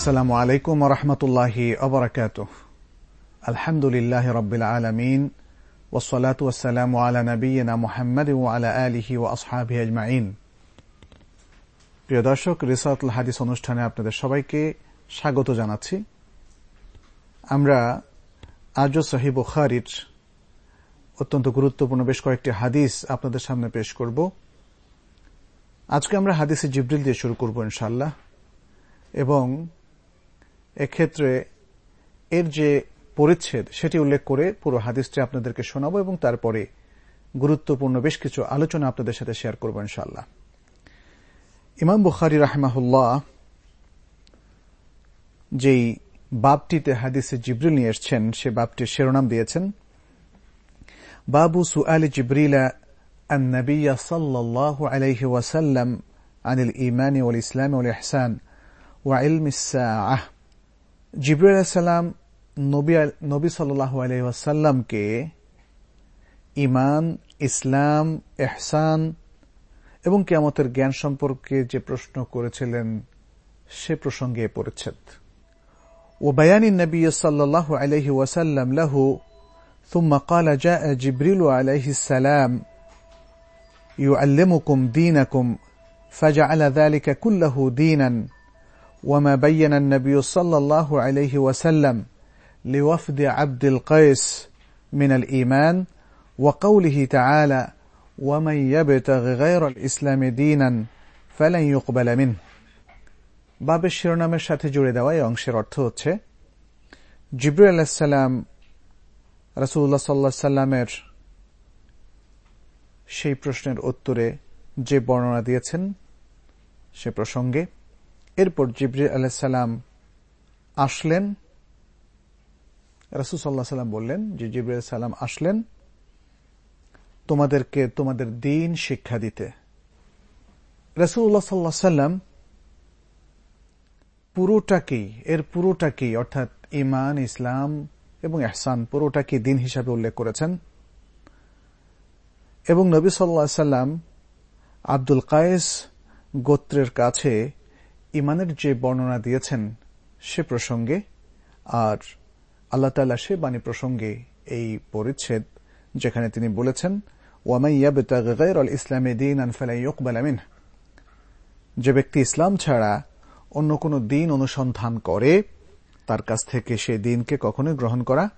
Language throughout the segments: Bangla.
আসসালামু আলাইকুম রহমতুল্লাহি অবরাকাত আলহামদুলিল্লাহ রবিল আলমিন ওসলাত ওসালাম আলা নবীনা মোহাম্মদ ও আলা আলিহি ও আসহাবি আজমাইন। প্রিয় দর্শক রিসাতুল হাদিস অনুষ্ঠানে আপনাদের সবাইকে স্বাগত জানাচ্ছি। আমরা আজ সহি বুখারির অত্যন্ত গুরুত্বপূর্ণ বেশ কয়েকটি হাদিস আপনাদের সামনে পেশ করব। আজকে আমরা হাদিসে জিব্রিল দিয়ে শুরু করব ইনশাল্লাহ এবং এক্ষেত্রে এর যে পরিচ্ছেদ সেটি উল্লেখ করে পুরো হাদিসটি আপনাদেরকে শোনাবো এবং তারপরে গুরুত্বপূর্ণ বেশ কিছু আলোচনা আপনাদের সাথে শেয়ার করব ইনশাল্লাহ ইমাম বুখারি রাহমাহুল্লাহ যেই বাবটিতে হাদিসে জিব্রিল নিয়ে এসছেন সে বাবটির শিরোনাম দিয়েছেন বাবু সুআল জিব্রিলা النبي صلى الله عليه وسلم عن الإيمان والإسلام والإحسان وعلم الساعة জিব্রিল সালাম নবী সাল্লাহ আলহাসাল্লামকে ইমান ইসলাম এহসান এবং কেয়ামতের জ্ঞান সম্পর্কে যে প্রশ্ন করেছিলেন সে প্রসঙ্গে পরিচ্ছেদ وبيان النبي صلى الله عليه وسلم له ثم قال جاء جبريل عليه السلام يعلمكم دينكم فجعل ذلك كله دينا وما بين النبي صلى الله عليه وسلم لوفد عبد القيس من الإيمان وقوله تعالى ومن يبتغ غير الإسلام دينا فلن يقبل منه বাবের শিরোনামের সাথে জুড়ে দেওয়া এই অংশের অর্থ হচ্ছে জিব্রু আলাহিসাল্লাম রাসুল্লাহ সাল্লা সাল্লামের সেই প্রশ্নের উত্তরে যে বর্ণনা দিয়েছেন সে প্রসঙ্গে এরপর জিব্রি আলাহিসাল্লাম আসলেন। রাসুসাল্লাহ সাল্লাম বললেন যে জিব্রি সাল্লাম আসলেন তোমাদেরকে তোমাদের দিন শিক্ষা দিতে। রাসুল্লাহ সাল্লাহ সাল্লাম পুরোটাকেই, এর পুরোটাকেই অর্থাৎ ইমান ইসলাম এবং এহসান পুরোটাকে দিন হিসাবে উল্লেখ করেছেন। এবং নবী সাল্লা সাল্লাম আব্দুল কায়েস গোত্রের কাছে ইমানের যে বর্ণনা দিয়েছেন সে প্রসঙ্গে আর আল্লাহ তালা সে বাণী প্রসঙ্গে এই পরিচ্ছেদ যেখানে তিনি বলেছেন যে ব্যক্তি ইসলাম ছাড়া অন্য কোনো দিন অনুসন্ধান করে, তার কাছ থেকে সে দিনকে কখনোই গ্রহণ করা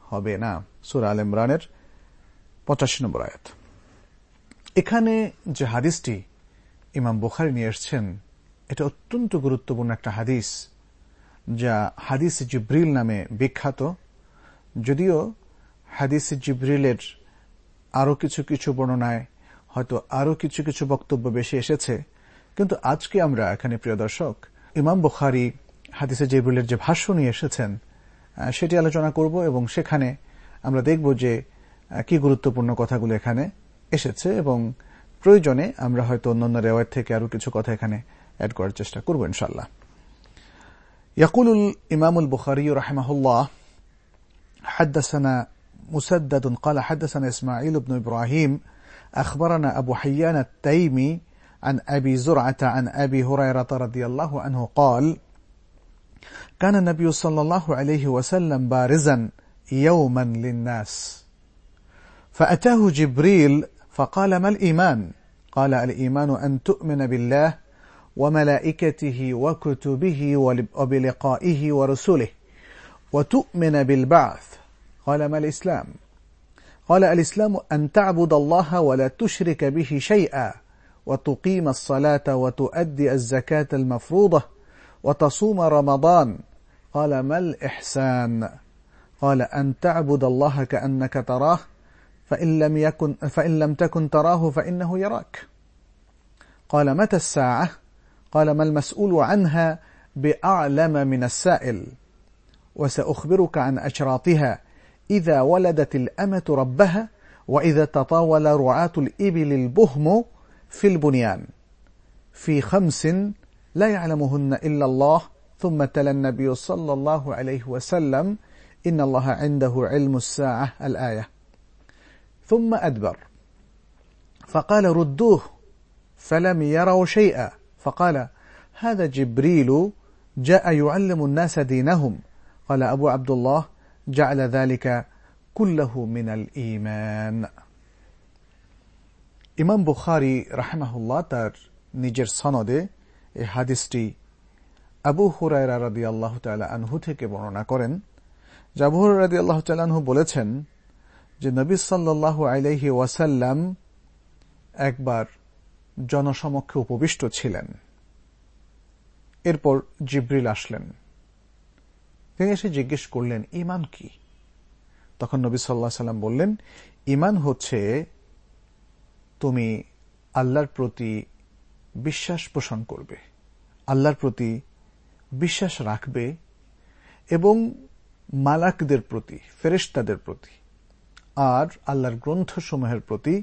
হবে না। সুর আল ইমরানের পঁচাশি নম্বর আয়াত। এখানে যে হাদিসটি ইমাম বুখারি নিয়ে এসছেন এটা অত্যন্ত গুরুত্বপূর্ণ একটা হাদিস, যা হাদিস জিব্রিল নামে বিখ্যাত। যদিও হাদিস জিব্রিলের আরও কিছু কিছু বর্ণনায় হয়তো আরও কিছু কিছু বক্তব্য বেশি এসেছে, কিন্তু আজকে আমরা এখানে, প্রিয় দর্শক, ইমাম বুখারি হাদিসে জিব্রিলের যে ভাষ্য নিয়ে এসেছেন সেটি আলোচনা করব এবং সেখানে আমরা দেখব যে কি গুরুত্বপূর্ণ কথাগুলো এখানে এসেছে এবং প্রয়োজনে আমরা হয়তো অন্যান্য রেওয়ায় থেকে আরও কিছু কথা এখানে অ্যাড করার চেষ্টা করব ইনশাল্লাহ يقول الإمام البخاري رحمه الله حدثنا مسدد قال حدثنا إسماعيل بن إبراهيم أخبرنا أبو حيان التيمي عن أبي زرعة عن أبي هريرة رضي الله عنه قال كان النبي صلى الله عليه وسلم بارزا يوما للناس فأتاه جبريل فقال ما الإيمان قال الإيمان أن تؤمن بالله وملائكته وكتبه وبلقائه ورسله. وتؤمن بالبعث. قال ما الإسلام؟ قال الإسلام أن تعبد الله ولا تشرك به شيئا وتقيم الصلاة وتؤدي الزكاة المفروضة وتصوم رمضان. قال ما الإحسان؟ قال أن تعبد الله كأنك تراه فإن لم يكن فإن لم تكن تراه فإنه يراك. قال متى الساعة؟ قال ما المسؤول عنها بأعلم من السائل. وسأخبرك عن أشراطها. إذا ولدت الأمة ربها وإذا تطاول رعاة الإبل البهم في البنيان. في خمس لا يعلمهن إلا الله ثم تلا النبي صلى الله عليه وسلم إن الله عنده علم الساعة الآية. ثم أدبر. فقال ردوه فلم يروا شيئا. فقال هذا جبريل جاء يعلم الناس دينهم قال أبو عبد الله جعل ذلك كله من الإيمان ইমাম বুখারি রাহেমাহুল্লাহ তার নিজের সনদে এই হাদিসটি আবু হুরায়রা রাদি আল্লাহ আনহু থেকে বর্ণনা করেন যে আবু রাদি আল্লাহ আনহু বলেছেন যে নবী সাল্লাহ আলাইহি ওয়াসাল্লাম একবার জনসমক্ষে উপবিষ্ট ছিলেন। এরপর জিব্রিল আসলেন। তিনি এসে জিজ্ঞেস করলেন, ইমান কি? তখন নবী সাল্লাহ সাল্লাম বললেন, ইমান হচ্ছে তুমি আল্লাহর প্রতি বিশ্বাস পোষণ করবে, আল্লাহর প্রতি বিশ্বাস রাখবে এবং মালাকদের প্রতি ফেরেস্তাদের প্রতি, আর আল্লাহর গ্রন্থসমূহের প্রতি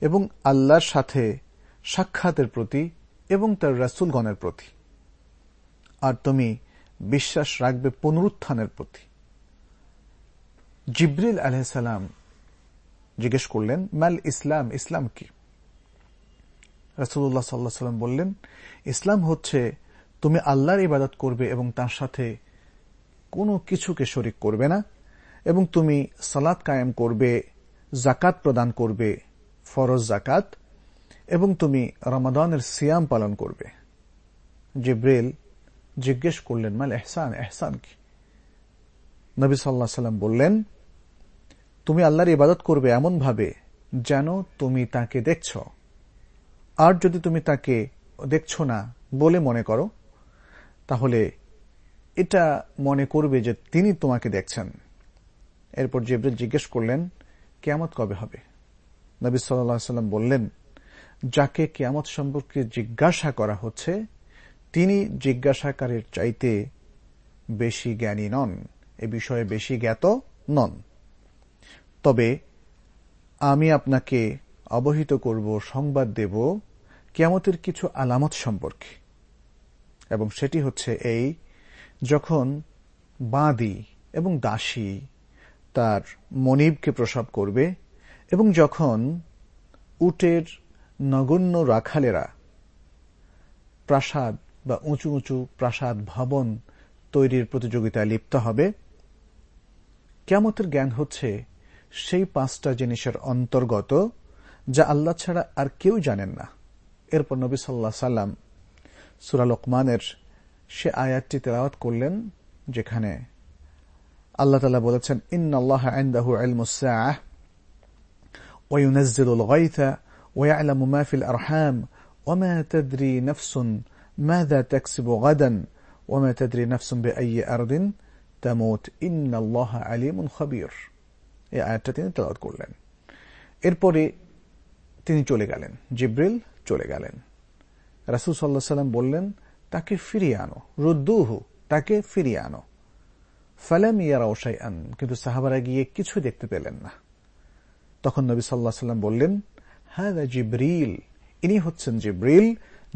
এবং আল্লাহর সাথে সাক্ষাতের প্রতি এবং তার রাসুলগণের প্রতি। আর তুমি বিশ্বাস রাখবে পুনরুত্থানের প্রতি। জিব্রিল আলহাম জিজ্ঞেস করলেন, মাল ইসলাম? ইসলাম কি? রাসুল্লাহ সাল্লাহ সাল্লাম বললেন, ইসলাম হচ্ছে তুমি আল্লাহর ইবাদত করবে এবং তার সাথে কোনো কিছুকে শরিক করবে না এবং তুমি সালাদ কায়েম করবে জাকাত প্রদান করবে, ফরজ জাকাত এবং তুমি রমাদানের সিয়াম পালন করবে। জিব্রেল জিজ্ঞেস করলেন, মাল এহসান এহসান কি? নবী সাল্লাহ সাল্লাম বললেন, তুমি আল্লাহর ইবাদত করবে এমনভাবে যেন তুমি তাকে দেখছ। আর যদি তুমি তাকে দেখছ না বলে মনে করো, তাহলে এটা মনে করবে যে তিনি তোমাকে দেখছেন। এরপর জিব্রিল জিজ্ঞেস করলেন, কেয়ামত কবে হবে? নবী সাল্লাম বললেন যাকে কেয়ামত সম্পর্কে জিজ্ঞাসা করা হচ্ছে, তিনি জিজ্ঞাসাকারের চাইতে বেশি জ্ঞানী নন, এ বিষয়ে বেশি জ্ঞাত নন। তবে আমি আপনাকে অবহিত করব, সংবাদ দেব কেয়ামতের কিছু আলামত সম্পর্কে। এবং সেটি হচ্ছে এই, যখন বাঁদি এবং দাসী তার মনিবকে প্রসব করবে এবং যখন উটের নগণ্য রাখালেরা প্রাসাদ বা উঁচু উঁচু প্রাসাদ ভবন তৈরির প্রতিযোগিতায় লিপ্ত হবে। কেমতের জ্ঞান হচ্ছে সেই পাঁচটা জিনিসের অন্তর্গত যা আল্লাহ ছাড়া আর কেউ জানেন না। এরপর নবী সাল্লা সাল্লাম সুরাল ওকমানের সে আয়াতটি তেলাওয়াত করলেন, যেখানে আল্লাহ তালা বলেছেন ইন্নআল্লাহ আন্দাহু আলমুসাহ ওয়ুনাজ্জিরুল গাইথা ويعلم ما في الأرحام وما تدري نفس ماذا تكسب غدا وما تدري نفس بأي أرض تموت إن الله عليم خبير এই আয়াতটা তিনি তেলাওয়াত করলেন এরপরে তিনি চলে গেলেন জিব্রিল চলে গেলেন রাসুল সাল্লাহ সাল্লাম বললেন তাকে ফিরিয়ে আনো রুদ্দুহু তাকে ফিরিয়ে আনো ফালাম ইয়ারা ওসাই আন কিন্তু সাহাবারা গিয়ে কিছু দেখতে পেলেন না তখন নবী সাল্লাহ সাল্লাম বললেন হ্যাঁ জিব্রিল ইনি হচ্ছেন জিব্রিল,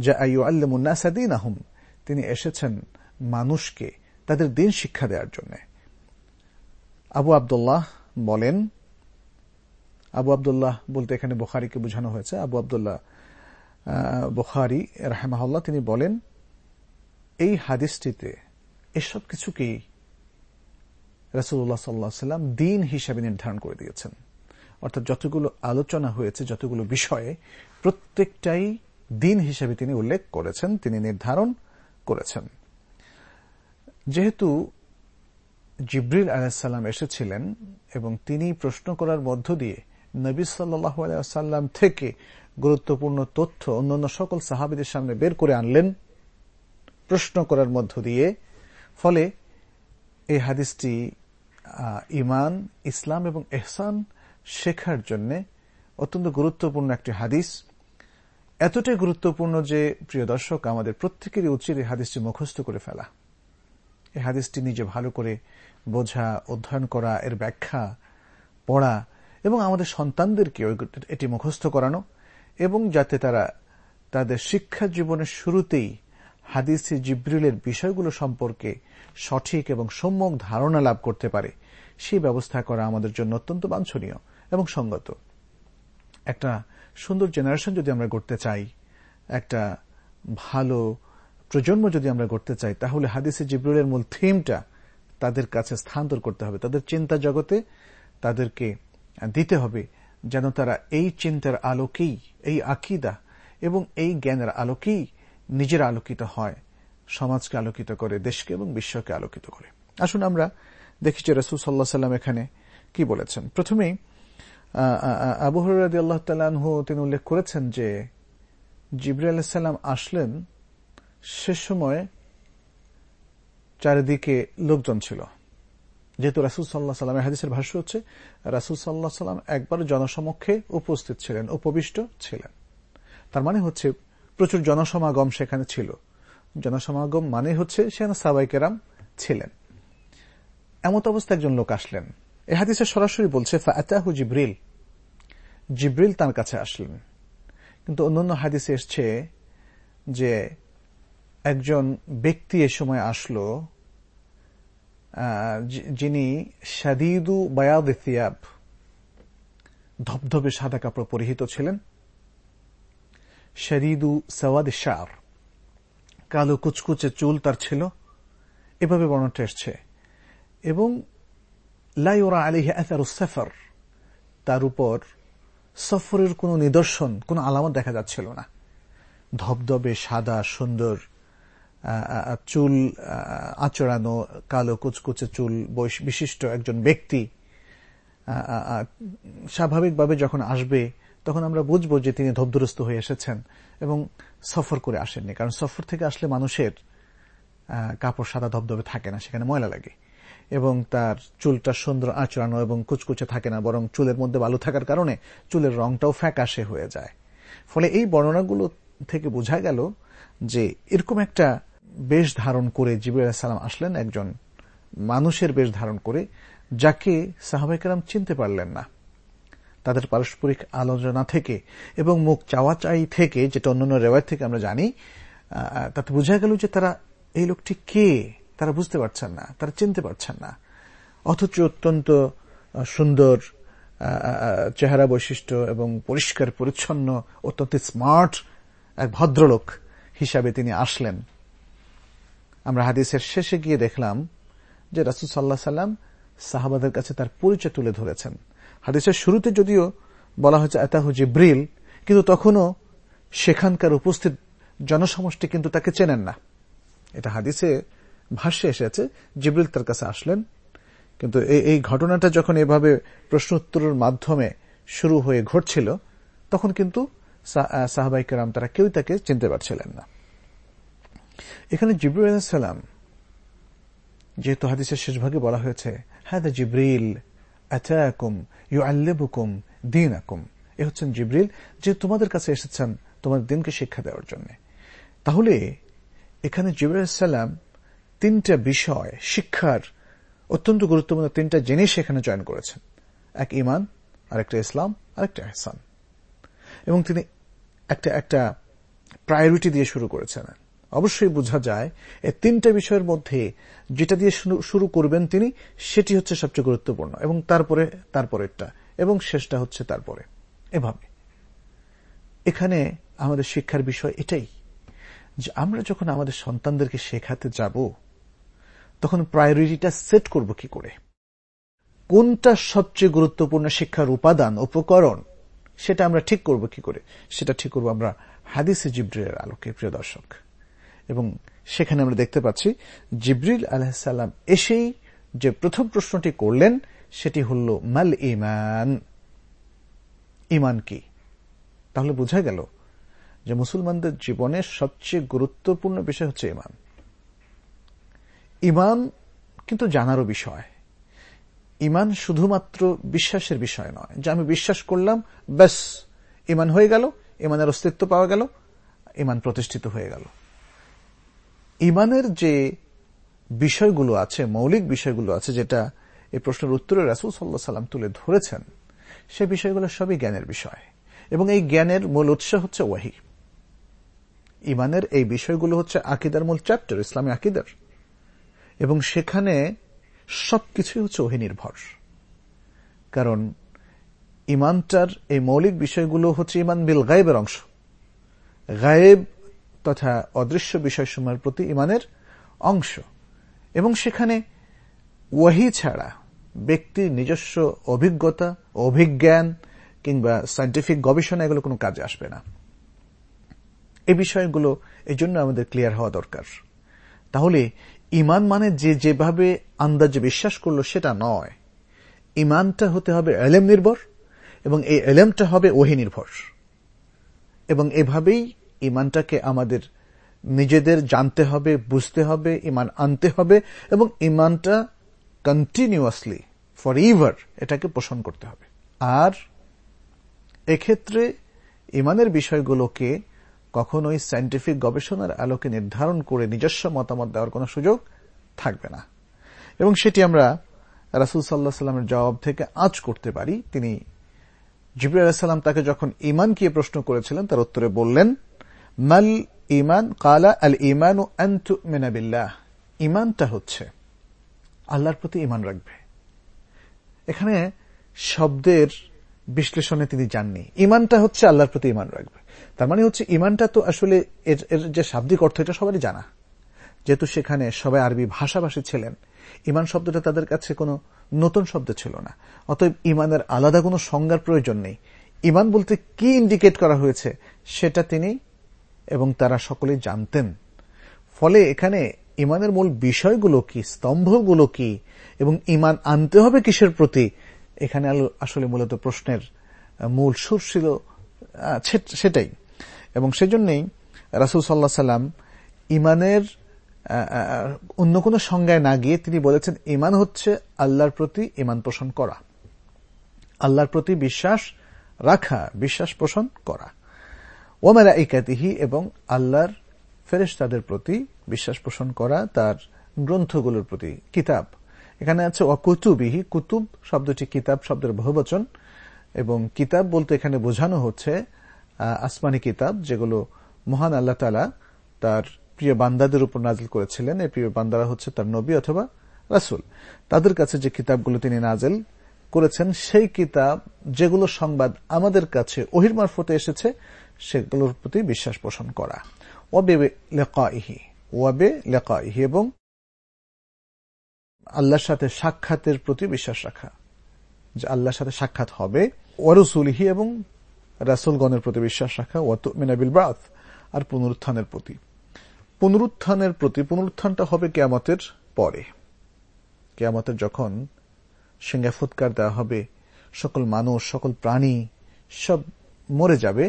যা আইউ আল্লামুন্নাসাদিন আহম তিনি এসেছেন মানুষকে তাদের দিন শিক্ষা দেওয়ার জন্য। আবু আবদুল্লাহ বলেন, আবু আবদুল্লাহ বলতে এখানে বোখারিকে বোঝানো হয়েছে, আবু আবদুল্লাহ বোখারি রাহেমাহল্লা তিনি বলেন, এই হাদিসটিতে এসব কিছুকেই রাসুল্লাহ সাল্লাহ সাল্লাম দিন হিসাবে নির্ধারণ করে দিয়েছেন। অর্থাৎ যতগুলো আলোচনা হয়েছে, যতগুলো বিষয়ে প্রত্যেকটাই দিন হিসেবে তিনি উল্লেখ করেছেন, তিনি নির্ধারণ করেছেন। যেহেতু জিব্রিল আলাহিসাল্লাম এসেছিলেন এবং তিনি প্রশ্ন করার মধ্য দিয়ে নবী সাল্লাহ আলাইসাল্লাম থেকে গুরুত্বপূর্ণ তথ্য অন্যান্য সকল সাহাবিদের সামনে বের করে আনলেন, প্রশ্ন করার মধ্য দিয়ে। ফলে এই হাদিসটি ইমান ইসলাম এবং এহসান শেখার জন্য অত্যন্ত গুরুত্বপূর্ণ একটি হাদিস। এতটাই গুরুত্বপূর্ণ যে, প্রিয় দর্শক, আমাদের প্রত্যেকেরই উচিত এই হাদিসটি মুখস্থ করে ফেলা। এই হাদিসটি নিজে ভালো করে বোঝা, অধ্যয়ন করা, এর ব্যাখ্যা পড়া এবং আমাদের সন্তানদেরকে এটি মুখস্থ করানো এবং যাতে তারা তাদের শিক্ষা জীবনের শুরুতেই হাদিসে জিব্রিলের বিষয়গুলো সম্পর্কে সঠিক এবং সম্যক ধারণা লাভ করতে পারে। সেই ব্যবস্থা করা আমাদের জন্য অত্যন্ত বাঞ্ছনীয় এবং সঙ্গত। একটা সুন্দর জেনারেশন যদি আমরা গড়তে চাই, একটা ভালো প্রজন্ম যদি আমরা করতে চাই, তাহলে হাদিসে জিব্রুলের মূল থিমটা তাদের কাছে স্থানান্তর করতে হবে। তাদের চিন্তা জগতে তাদেরকে দিতে হবে যেন তারা এই চিন্তার আলোকেই, এই আকিদা এবং এই জ্ঞানের আলোকেই নিজের আলোকিত হয়, সমাজকে আলোকিত করে, দেশকে এবং বিশ্বকে আলোকিত করে। আসুন আমরা দেখি যে রসুল সাল্লাহ সাল্লাম এখানে কি বলেছেন। প্রথমেই আবু আল্লাহ তালহ তিনি উল্লেখ করেছেন যে জিবরি আলাহিসাল্লাম আসলেন সে সময় চারিদিকে লোকজন ছিল। যেহেতু রাসুল সাল্লাহ সাল্লামের হাদিসের ভাষ্য হচ্ছে, রাসুল সাল্লাহ সাল্লাম একবার জনসমক্ষে উপস্থিত ছিলেন, উপবিষ্ট ছিলেন। তার মানে হচ্ছে প্রচুর জনসমাগম সেখানে ছিল। জনসমাগম মানে হচ্ছে সেখানে সাবাইকেরাম ছিলেন। এমত অবস্থা একজন লোক আসলেন। এ হাদিসে সরাসরি বলছে ফাতাহু জিব্রিল। জিব্রিল তার কাছে আসলেন। কিন্তু অন্যান্য হাদিসে এসছে যে একজন ব্যক্তি এ সময় আসলো যিনি সাদিদু বায়াদ ধবধবে সাদা কাপড় পরিহিত ছিলেন। শরিদু সওয়াদ শার কালো কুচকুচে চুল তার ছিল। এভাবে বর্ণটা এসছে। এবং লাইওরা আলিহ সফর। তার উপর সফরের কোন নিদর্শন, কোন আলামত দেখা যাচ্ছিল না। ধবধবে, সাদা, সুন্দর চুল আচড়ানো, কালো কুচকুচে চুল বিশিষ্ট একজন ব্যক্তি স্বাভাবিকভাবে যখন আসবে তখন আমরা বুঝব যে তিনি ধবধরস্ত হয়ে এসেছেন এবং সফর করে আসেননি। কারণ সফর থেকে আসলে মানুষের কাপড় সাদা ধবধবে থাকে না, সেখানে ময়লা লাগে। এবং তার চুলটা সুন্দর আঁচড়ানো এবং কুচকুচে থাকে না, বরং চুলের মধ্যে বালু থাকার কারণে চুলের রংটাও ফ্যাকাশে হয়ে যায়। ফলে এই বর্ণনাগুলো থেকে বোঝা গেল যে এরকম একটা বেশ ধারণ করে জিবুল সালাম আসলেন একজন মানুষের বেশ ধারণ করে, যাকে সাহাবাইকার চিনতে পারলেন না। তাদের পারস্পরিক আলোচনা থেকে এবং মুখ চাওয়া চাই থেকে, যেটা অন্যান্য রেওয়ায় থেকে আমরা জানি তাতে বোঝা গেল যে তারা এই লোকটি কে? তারা বুঝতে পারছেন না, তারা চিনতে পারছেন না। অথচ অত্যন্ত সুন্দর চেহারা বৈশিষ্ট্য এবং পরিষ্কার, পরিচ্ছন্ন, অত্যন্ত স্মার্ট এক ভদ্রলোক হিসাবে তিনি আসলেন। আমরা হাদিসের শেষে গিয়ে দেখলাম যে রাসুল সাল্লাহ সাল্লাম সাহাবাদের কাছে তার পরিচয় তুলে ধরেছেন। হাদিসের শুরুতে যদিও বলা হয়েছে এতাহ জিব্রিল, কিন্তু তখনও সেখানকার উপস্থিত জনসমষ্টি কিন্তু তাকে চেনেন না। এটা হাদিসে ভাষ্যে এসেছে, জিব্রিল তার কাছে আসলেন। কিন্তু এই ঘটনাটা যখন এভাবে প্রশ্ন উত্তরের মাধ্যমে শুরু হয়ে ঘটছিল, তখন কিন্তু সাহাবাই কেরাম তারা কেউ তাকে চিনতে পারছিলেন না। এখানে জিব্রুল আলাহিসাল্লাম যেহেতু হাদিসের শেষ ভাগে বলা হয়েছে হ্যাঁ জিব্রিল আতাকুম ইউ আল্লেবুকুম দিন আকুম এ হচ্ছেন জিব্রিল, যে তোমাদের কাছে এসেছেন তোমাদের দিনকে শিক্ষা দেওয়ার জন্য। তাহলে এখানে জিব্রাইল সাল্লাম তিনটা বিষয়, শিক্ষার অত্যন্ত গুরুত্বপূর্ণ তিনটা জিনিস এখানে জয়েন করেছেন। এক ইমান আরেকটা ইসলাম, আরেকটা এহসান। এবং তিনি একটা একটা প্রায়োরিটি দিয়ে শুরু করেছেন। অবশ্যই বোঝা যায় এই তিনটা বিষয়ের মধ্যে যেটা দিয়ে শুরু করবেন তিনি, সেটি হচ্ছে সবচেয়ে গুরুত্বপূর্ণ। এবং তারপরে, তারপরেরটা, এবং শেষটা হচ্ছে তারপরে। এভাবে। এখানে আমাদের শিক্ষার বিষয় এটাই যে আমরা যখন আমাদের সন্তানদেরকে শেখাতে যাব, তখন প্রায়োরিটিটা সেট করব কি করে? কোনটা সবচেয়ে গুরুত্বপূর্ণ শিক্ষার উপাদান উপকরণ, সেটা আমরা ঠিক করব কি করে? সেটা ঠিক করব আমরা হাদিসে জিব্রের আলোকে, প্রিয় দর্শক। এবং সেখানে আমরা দেখতে পাচ্ছি জিব্রিল আলহাম এসেই যে প্রথম প্রশ্নটি করলেন, সেটি হল, মাল ইমান ইমান কি? তাহলে বোঝা গেল যে মুসলমানদের জীবনের সবচেয়ে গুরুত্বপূর্ণ বিষয় হচ্ছে ইমান ইমান কিন্তু জানারও বিষয়। ইমান শুধুমাত্র বিশ্বাসের বিষয় নয়। যে আমি বিশ্বাস করলাম, ব্যাস ইমান হয়ে গেল ইমানের অস্তিত্ব পাওয়া গেল ইমান প্রতিষ্ঠিত হয়ে গেল। ইমানের যে বিষয়গুলো আছে, মৌলিক বিষয়গুলো আছে, যেটা এই প্রশ্নের উত্তরে রাসুল সাল্লাহ সাল্লাম তুলে ধরেছেন, সে বিষয়গুলো সবই জ্ঞানের বিষয়। এবং এই জ্ঞানের মূল উৎস হচ্ছে ওয়াহি। ইমানের এই বিষয়গুলো হচ্ছে আকিদার মূল চ্যাপ্টার, ইসলামী আকিদার। এবং সেখানে সবকিছুই হচ্ছে ওহি নির্ভর। কারণ ইমানটার এই মৌলিক বিষয়গুলো হচ্ছে ইমান বিল গায়েবের অংশ। গায়েব তথা অদৃশ্য বিষয়সমূহের প্রতি ইমানের অংশ। এবং সেখানে ওয়াহি ছাড়া ব্যক্তির নিজস্ব অভিজ্ঞতা, অভিজ্ঞান কিংবা সাইন্টিফিক গবেষণা এগুলো কোনো কাজে আসবে না। এই বিষয়গুলো এই জন্য আমাদের ক্লিয়ার হওয়া দরকার। তাহলে ইমান মানে যে যেভাবে আন্দাজে বিশ্বাস করল সেটা নয়। ইমানটা হতে হবে এলেম নির্ভর এবং এই এলেমটা হবে ওহি নির্ভর। এবং এভাবেই ইমানটাকে আমাদের নিজেদের জানতে হবে, বুঝতে হবে ইমান আনতে হবে এবং ইমানটা কন্টিনিউয়াসলি ফর ইভার এটাকে পোষণ করতে হবে। আর এক্ষেত্রে ইমানের বিষয়গুলোকে কখনোই সাইন্টিফিক গবেষণার আলোকে নির্ধারণ করে নিজস্ব মতামত দেওয়ার কোনো সুযোগ থাকবে না। এবং সেটি আমরা রাসুল সাল্লাহ সাল্লামের জবাব থেকে আজ করতে পারি। তিনি জিবর আলাহিসাল্লাম তাকে যখন ইমান কি প্রশ্ন করেছিলেন, তার উত্তরে বললেন মাল ইমান কালা, আল ইমান ও মেনাবিল্লাহ ইমানটা হচ্ছে আল্লাহর প্রতি ইমান রাখবে। এখানে শব্দের বিশ্লেষণে তিনি যাননি। ইমানটা হচ্ছে আল্লাহর প্রতি ইমান রাখবে। তার মানে হচ্ছে ইমানটা তো আসলে এর যে শাব্দিক অর্থ, এটা সবারই জানা। যেহেতু সেখানে সবাই আরবি ভাষাভাষী ছিলেন ইমান শব্দটা তাদের কাছে কোনো নতুন শব্দ ছিল না। অতএব ইমানের আলাদা কোনো সংজ্ঞার প্রয়োজন নেই। ইমান বলতে কি ইন্ডিকেট করা হয়েছে, সেটা তিনি এবং তারা সকলে জানতেন। ফলে এখানে ইমানের মূল বিষয়গুলো কি, স্তম্ভগুলো কি, এবং ইমান আনতে হবে কিসের প্রতি, এখানে আসলে মূলত প্রশ্নের মূল সুর ছিল সেটাই। এবং সেজন্যই রাসুল সাল্লাহ সাল্লাম ইমানের অন্য কোনো সংজ্ঞায় না গিয়ে তিনি বলেছেন, ইমান হচ্ছে আল্লাহর প্রতি ইমান পোষণ করা। আল্লাহর প্রতি বিশ্বাস রাখা, বিশ্বাস পোষণ করা। ওমেরা ইকাতিহি এবং আল্লাহর ফেরেশতাদের প্রতি বিশ্বাস পোষণ করা তার গ্রন্থগুলোর প্রতি কিতাব। এখানে আছে অকুতুবিহি কুতুব শব্দটি কিতাব শব্দের বহুবচন এবং কিতাব বলতে এখানে বোঝানো হচ্ছে আসমানি কিতাব যেগুলো মহান আল্লাহ তালা তার প্রিয় বান্দাদের উপর নাজিল করেছিলেন। এই প্রিয় বান্দারা হচ্ছে তার নবী অথবা রাসুল। তাদের কাছে যে কিতাবগুলো তিনি নাজেল করেছেন সেই কিতাব যেগুলো সংবাদ আমাদের কাছে ওহির মারফতে এসেছে, সেগুলোর প্রতি বিশ্বাস পোষণ করা। ওয়াবে এবং আল্লাহর সাথে সাক্ষাতের প্রতি বিশ্বাস রাখা। যে আল্লাহর সাথে সাক্ষাৎ হবে ওয়ারুসুলহি এবং রাসুলগণের প্রতি বিশ্বাস রাখা ওয়াত মিনাবিল বাথ আর পুনরুত্থানের প্রতি। পুনরুত্থানের প্রতি, পুনরুত্থানটা হবে কেয়ামতের পরে। কেয়ামতের যখন সিংহা ফুৎকার দেওয়া হবে। সকল মানুষ, সকল প্রাণী সব মরে যাবে।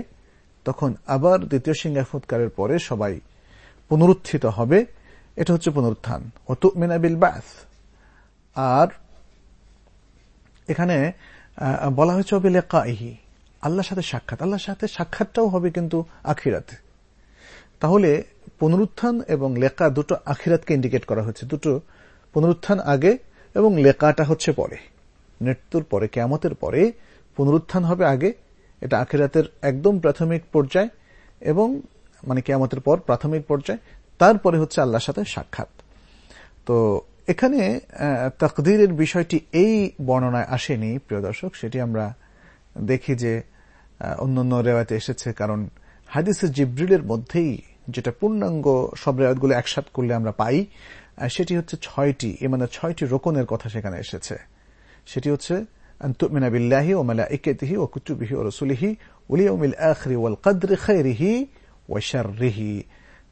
তখন আবার দ্বিতীয় সিংহা ফুৎকারের পরে সবাই পুনরুত্থিত হবে। এটা হচ্ছে পুনরুত্থান। ও তুমিনাবিল ব্যাথ আর এখানে বলা হয়েছে হবে লেকাইহি আল্লাহর সাথে সাক্ষাৎ। আল্লাহর সাথে সাক্ষাৎটাও হবে কিন্তু আখিরাতে। তাহলে পুনরুত্থান এবং লেখা দুটো আখিরাতকে ইন্ডিকেট করা হচ্ছে দুটো পুনরুত্থান আগে এবং লেখাটা হচ্ছে পরে। মৃত্যুর পরে, কেয়ামতের পরে পুনরুত্থান হবে আগে, এটা আখিরাতের একদম প্রাথমিক পর্যায় এবং মানে কেয়ামতের পর প্রাথমিক পর্যায়, তারপরে হচ্ছে আল্লাহর সাথে সাক্ষাৎ। তো এখানে তকদিরের বিষয়টি এই বর্ণনায় আসেনি, প্রিয় দর্শক, সেটি আমরা দেখি যে অন্যান্য রেওয়াতে এসেছে, কারণ হাদিসের জিব্রিলের মধ্যেই যেটা পূর্ণাঙ্গ সব রেওয়াতগুলো একসাথ করলে আমরা পাই সেটি হচ্ছে ছয়টি মানে ছয়টি রোকনের কথা সেখানে এসেছে। সেটি হচ্ছে তুমিনা ও মালা ইকেতিহি ও কুতুবিহি ও রসুলিহি উলিয়মিল আখরি ওয়াল কাদরি খাইরিহি ওয়াশারিহি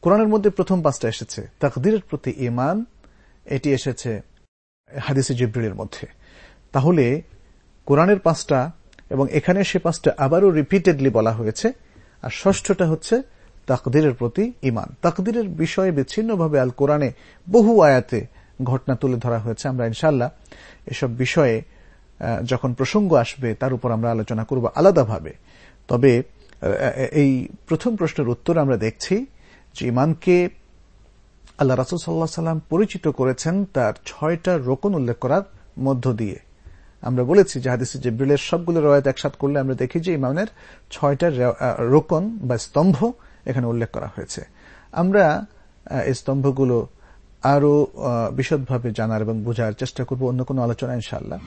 কোরআনের মধ্যে প্রথম পাঁচটা এসেছে, তাকদিরের প্রতি ইমান এটি এসেছে হাদিসে জিব্রিলের মধ্যে। তাহলে কোরআনের পাঁচটা এবং এখানে সে পাঁচটা আবারও রিপিটেডলি বলা হয়েছে, আর ষষ্ঠটা হচ্ছে তাকদিরের প্রতি ইমান তাকদিরের বিষয়ে বিচ্ছিন্নভাবে আল কোরআনে বহু আয়াতে ঘটনা তুলে ধরা হয়েছে। আমরা ইনশাল্লাহ এসব বিষয়ে যখন প্রসঙ্গ আসবে, তার উপর আমরা আলোচনা করব আলাদাভাবে। তবে এই প্রথম প্রশ্নের উত্তর আমরা দেখছি যে ইমানকে আল্লাহ রাসুল সাল্লাহ সাল্লাম পরিচিত করেছেন তার ছয়টা রোকন উল্লেখ করার মধ্য দিয়ে। আমরা বলেছি যে হাদিসে যে বিলের সবগুলো রয়াত একসাথ করলে আমরা দেখি যে ইমানের ছয়টা রোকন বা স্তম্ভ এখানে উল্লেখ করা হয়েছে। আমরা এই স্তম্ভগুলো আরও বিশদভাবে জানার এবং বোঝার চেষ্টা করব। অন্য কোনো আলোচনা ইনশাআল্লাহ।